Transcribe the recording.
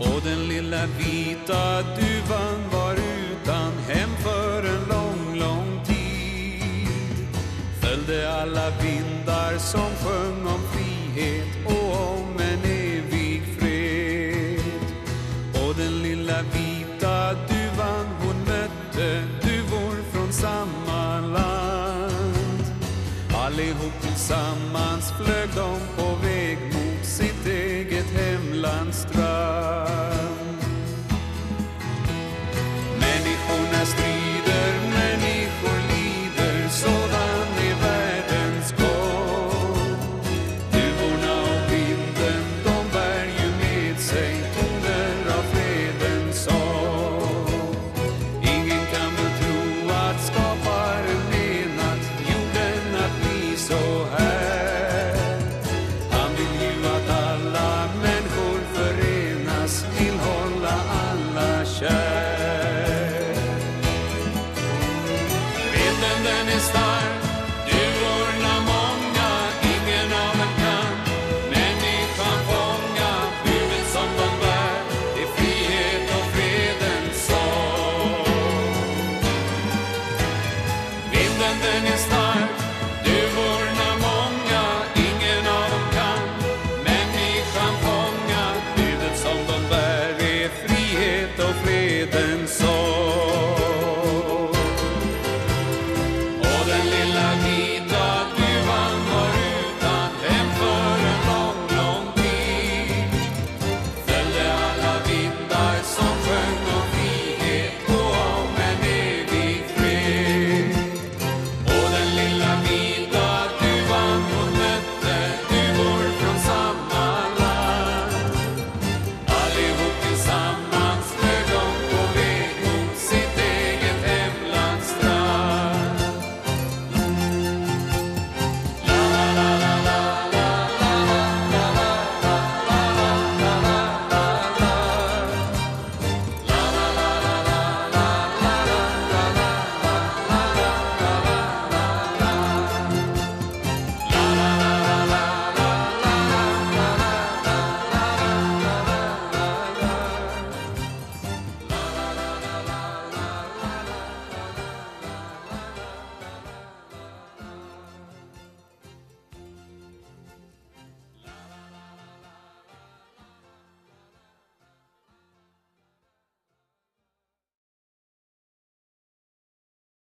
Och den lilla vita duvan var utan hem för en lång, lång tid. Följde alla vindar som sjöng om frihet och om en evig fred. Och den lilla vita duvan hon mötte duvor från samma land. Allihop tillsammans flög de på väg mot sitt eget hemlands strand. shine.